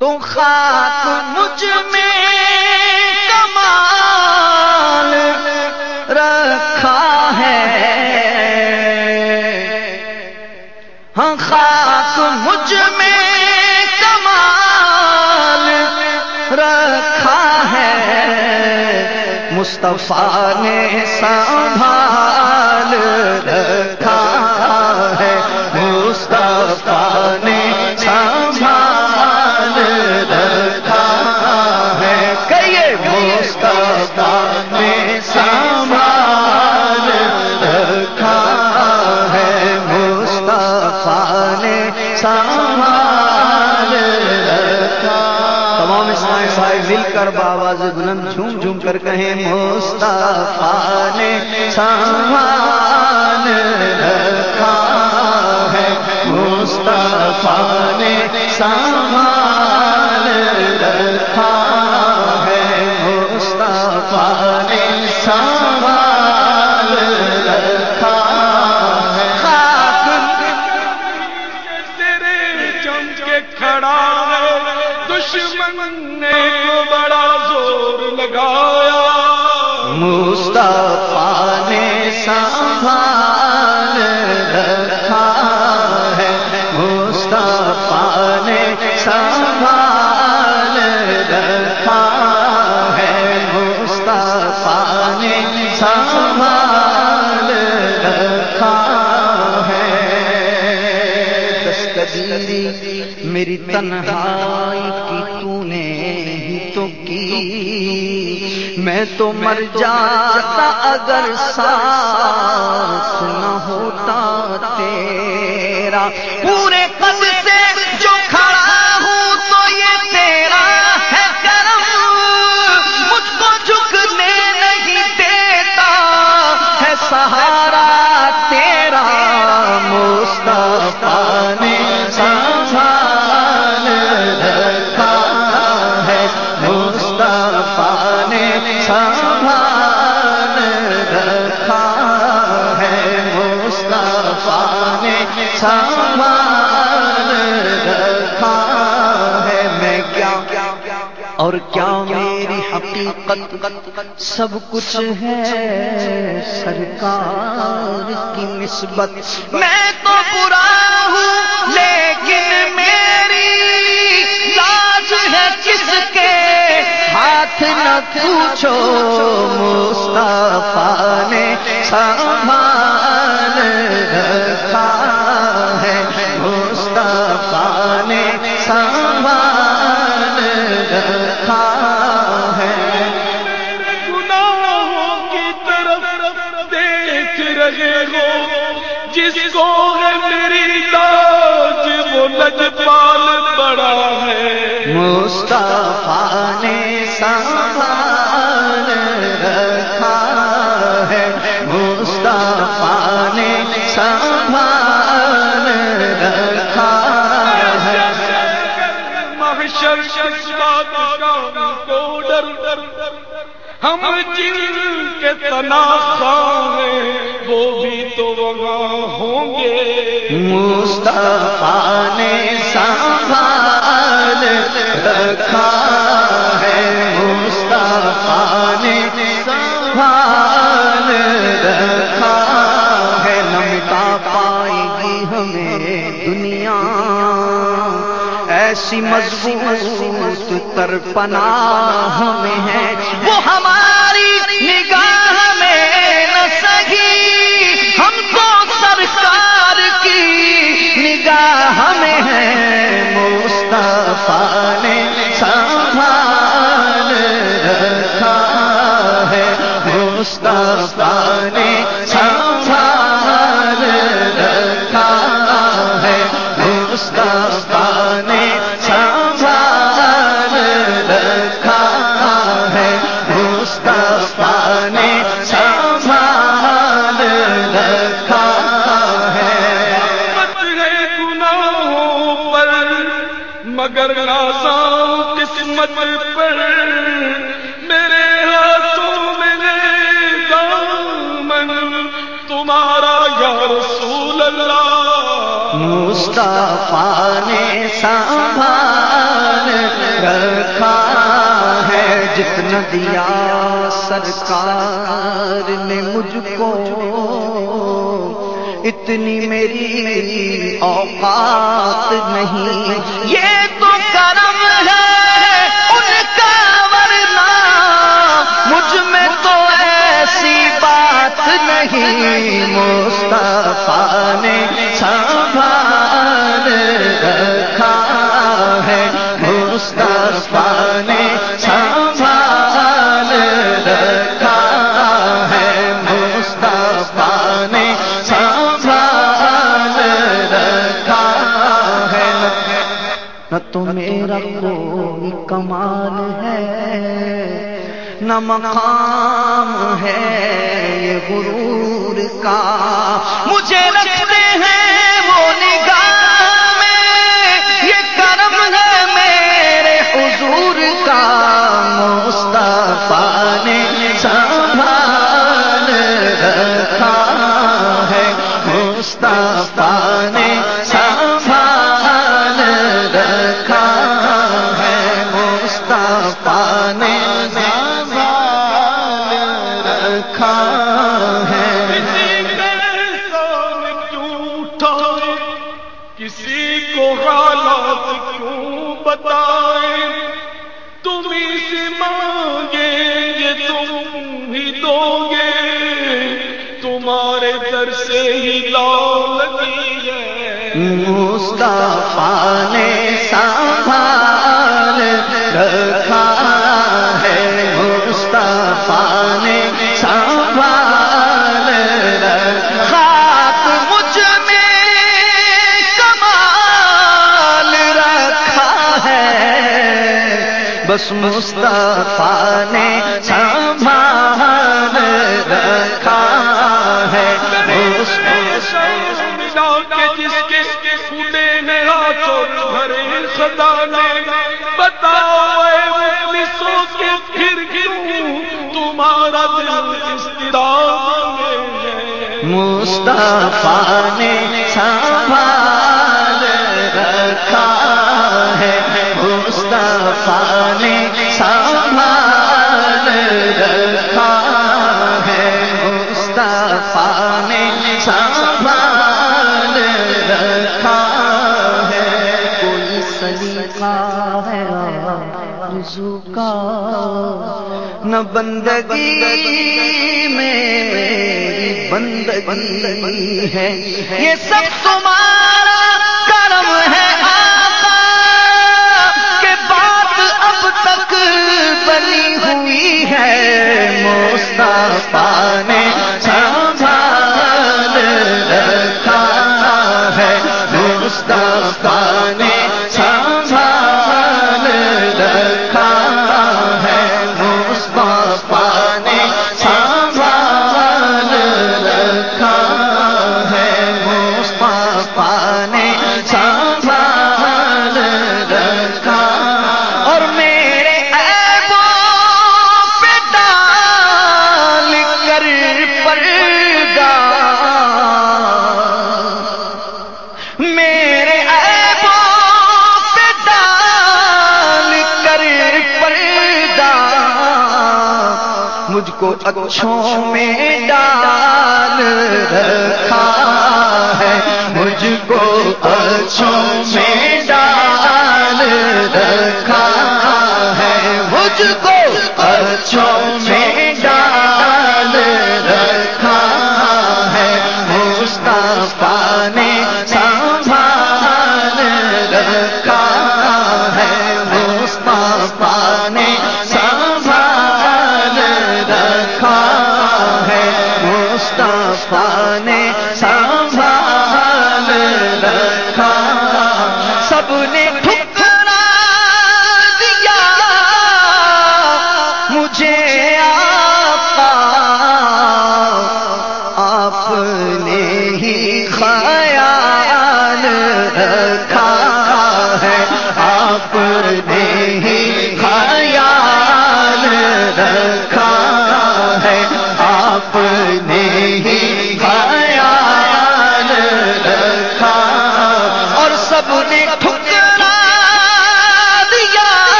تو خاک مجھ میں کمال رکھا ہے۔ ہاں خاک مجھ میں کمال رکھا ہے۔ مصطفیٰ نے سنبھال رکھا رکھا ہے مصطفیٰ نے رکھا۔ تمام اسماعی مل کر باواز بلند جھوم جھوم کر کہیں مصطفیٰ نے سامان رکھا ہے مصطفیٰ نے سامان زور لگایا مصطفیٰ نے سنبھال رکھا ہے۔ مصطفیٰ نے سنبھال رکھا ہے۔ مصطفیٰ نے سنبھال رکھا ہے۔ دستگیری میری تنہائی کی تو نے تو کی میں تو مر جاتا اگر ساتھ نہ ہوتا تیرا پورے مصطفیٰ نے سنبھال رکھا ہے میں کیا؟ اور کیا میری حقیقت سب کچھ ہے سرکار کی نسبت؟ میں تو برا ہوں لیکن میری لاج ہے کس کے؟ ہاتھ نہ پوچھو مصطفیٰ نے سنبھال لجپال بڑا ہے۔ مصطفیٰ نے سنبھال رکھا ہے۔ مصطفیٰ نے سنبھال رکھا ہے۔ محشر بات کا کو ڈر ہم جن کے تناخواہ ہیں، وہ بھی تو وہاں ہوں گے۔ مصطفیٰ نے سنبھال رکھا ہے۔ مصطفیٰ نے سنبھال رکھا ہے۔ پائے گی ہمیں دنیا۔ ایسی مضبوط تر پناہ ہمیں ہے۔ وہ ہماری مصطفیٰ نے سنبھال جتنا دیا سرکار نے مجھ کو۔ اتنی میری اوقات نہیں۔ یہ تو کرم ہے ان کا ورنہ، مجھ میں تو ایسی بات نہیں۔ مصطفیٰ نے سنبھال رکھا ہے۔ مصطفیٰ نے سنبھال رکھا ہے۔ مصطفیٰ نے سنبھال رکھا ہے۔ نہ تو میرا کوئی کمال ہے، نہ مقام ہے یہ غرور کا۔ مجھے رکھتے مصطفیٰ مصطفیٰ نے سنبھال رکھا ہے۔ مصطفیٰ نے سنبھال رکھا۔ مجھ میں کمال رکھا ہے۔ بس مصطفیٰ نے بتاؤ کے پھر کیوں تمہارا دل اس میں مصطفیٰ نے سنبھال رکھا ہے۔ مصطفیٰ نے نہ بندگی میں بندگی ہے۔ یہ سب تمہارا کرم ہے آقا، کہ بات اب تک بنی ہوئی ہے۔ موستا نے اچھوں میں ڈال رکھا ہے۔ مجھ کو اچھوں میں ڈال رکھا ہے۔ مجھ کو اچھوں میں نے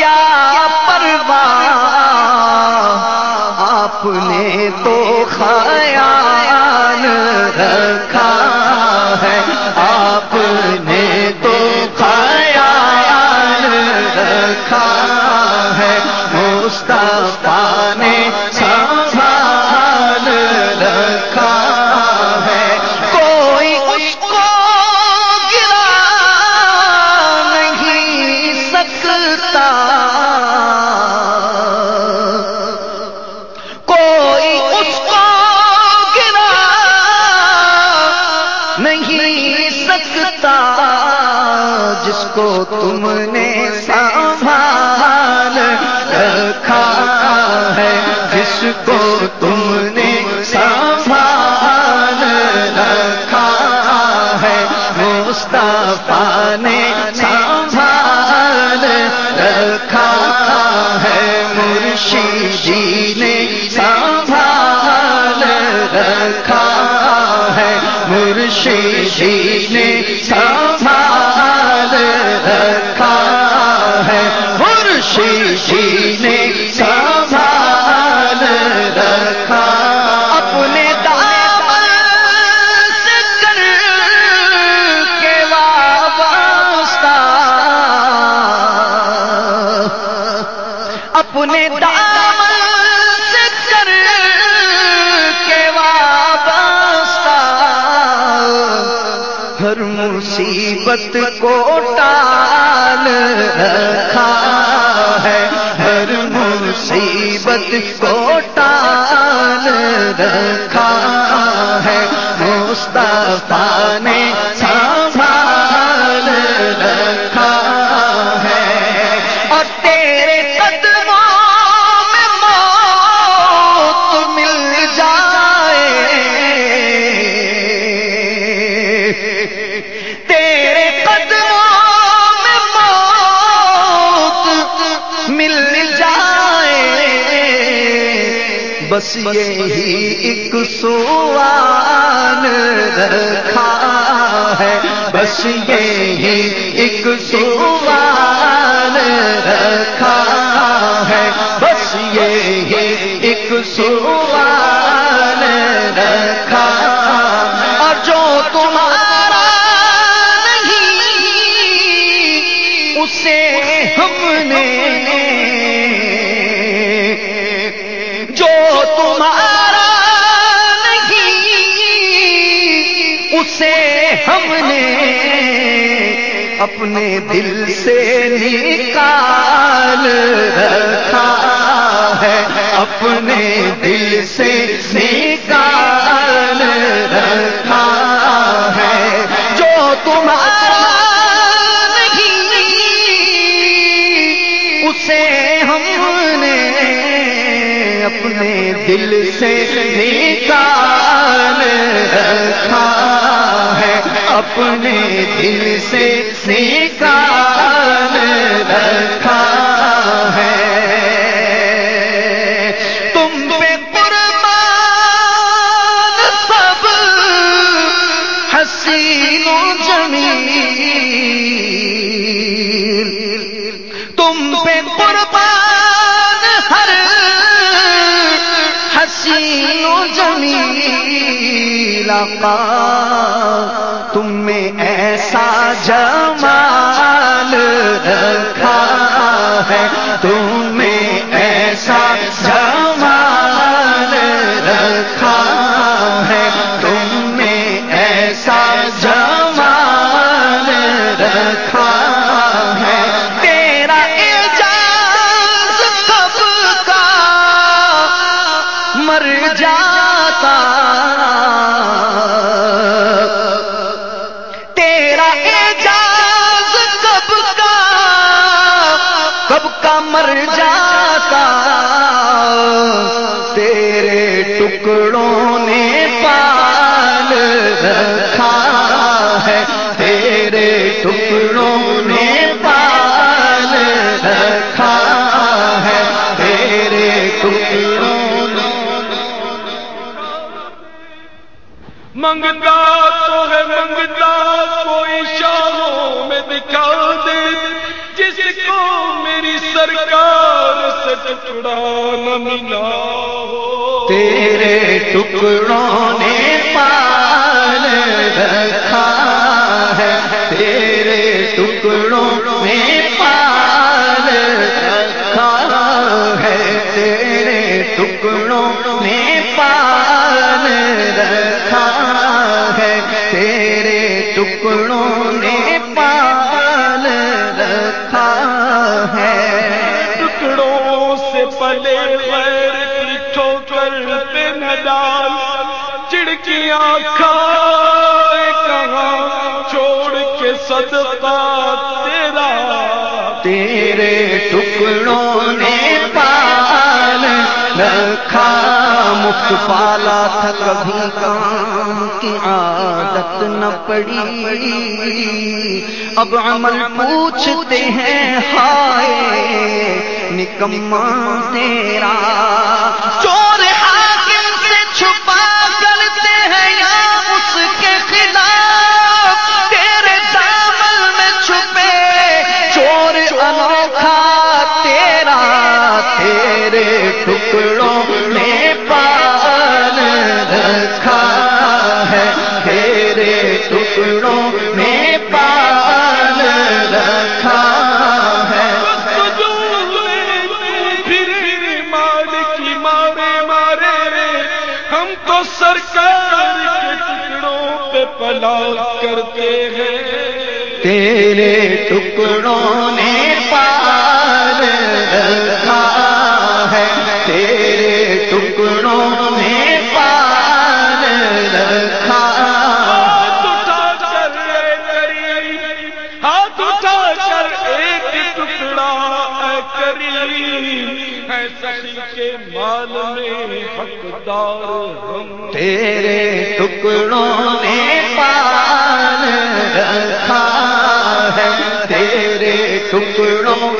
کیا پرواہ آپ نے تو خیال تم ہر مصیبت کو ٹال رکھا ہے۔ ہر مصیبت کو ٹال رکھا ہے۔ مصطفیٰ نے یہی ایک سوال رکھا ہے۔ بس یہی ایک سوال اپنے دل سے نکال رکھا ہے۔ اپنے دل سے نکال رکھا ہے۔ جو تمہارا نہیں، اسے ہم نے اپنے دل سے نکال رکھا ہے۔ اپنے دل سے نکال رکھا ہے۔ تم پہ قربان سب حسین و جمیل۔ تم پہ قربان ہر حسین و جمیل۔ آقا تم میں ایسا جمال رکھا ہے تم میں ایسا مر جاتا تیرے ٹکڑوں نے پال سرکار سے ٹکڑا نہ ملا ہو تیرے ٹکڑوں نے پال رکھا ہے تیرے ٹکڑوں نے پال رکھا ہے تیرے ٹکڑوں نے پال رکھا ہے تیرے ٹکڑوں ٹھوکر پہ نہ ڈال چڑکیاں کھائے کہاں، چھوڑ کے صدقات تیرے ٹکڑوں نے پال رکھا، مفت پالا تھا، کبھی کام کی عادت نہ پڑی۔ اب عمل پوچھتے ہیں، ہائے نکما تیرا۔ ٹکڑوں میں پال رکھا ہے۔ تیرے ٹکڑوں میں پال رکھا ہے۔ پھر مار کی مارے مارے ہم تو سرکار کے ٹکڑوں پہ پلا کرتے ہیں۔ تیرے ٹکڑوں نے حقدار ہم تیرے ٹکڑوں نے پال رکھا ہے۔ تیرے ٹکڑوں